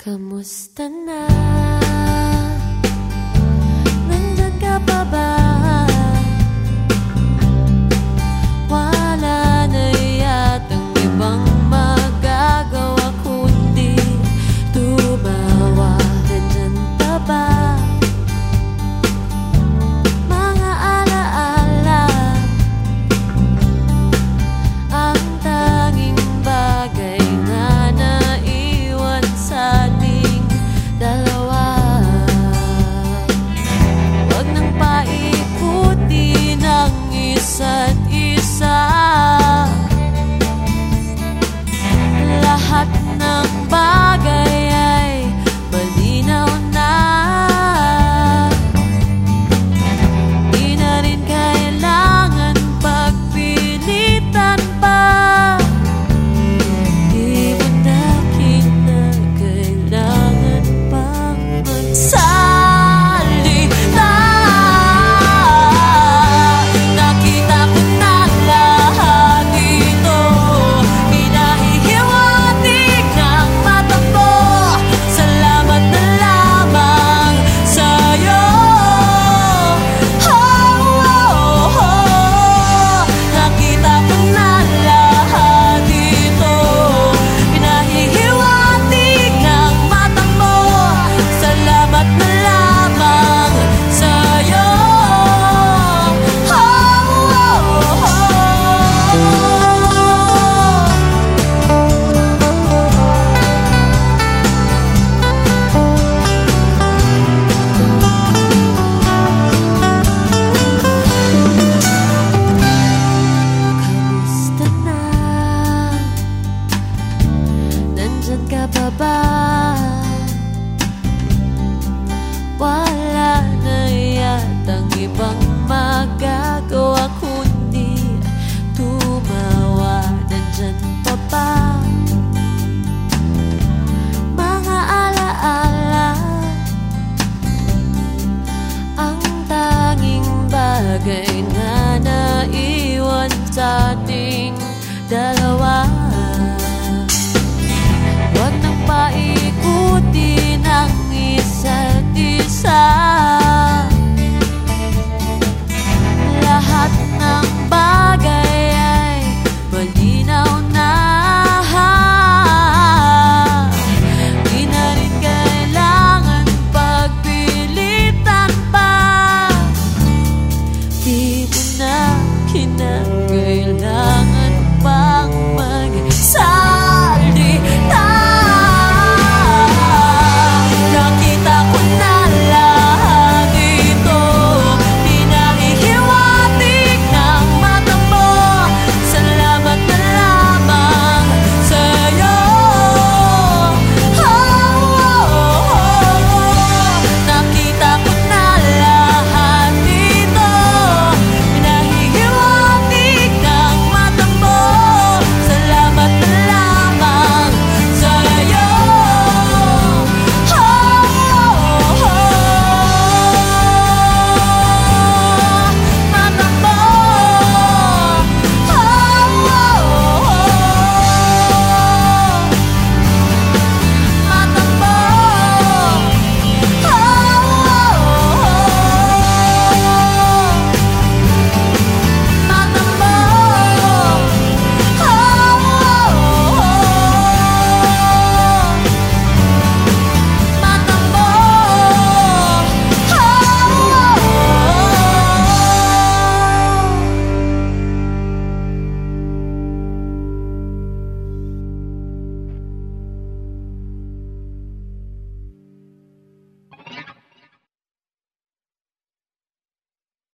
Kamusta na? bagay na naiwan sa ating dalawa. Di mo na kinakailangan pang magsabi